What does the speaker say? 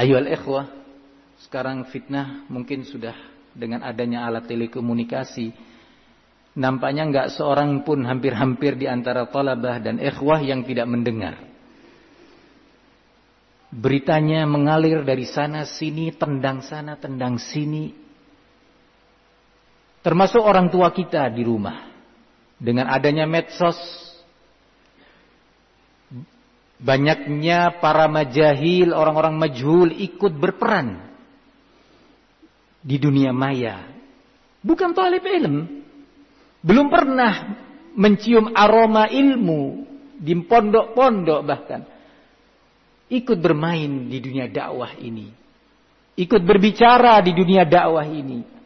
Ayo al-ikhwah, sekarang fitnah mungkin sudah dengan adanya alat telekomunikasi. Nampaknya nggak seorang pun hampir-hampir di antara talabah dan ikhwah yang tidak mendengar. Beritanya mengalir dari sana sini, tendang sana, tendang sini. Termasuk orang tua kita di rumah. Dengan adanya medsos, banyaknya para majahil, orang-orang majhul ikut berperan di dunia maya. Bukan talib ilm. Belum pernah mencium aroma ilmu di pondok-pondok bahkan. Ikut bermain di dunia dakwah ini. Ikut berbicara di dunia dakwah ini.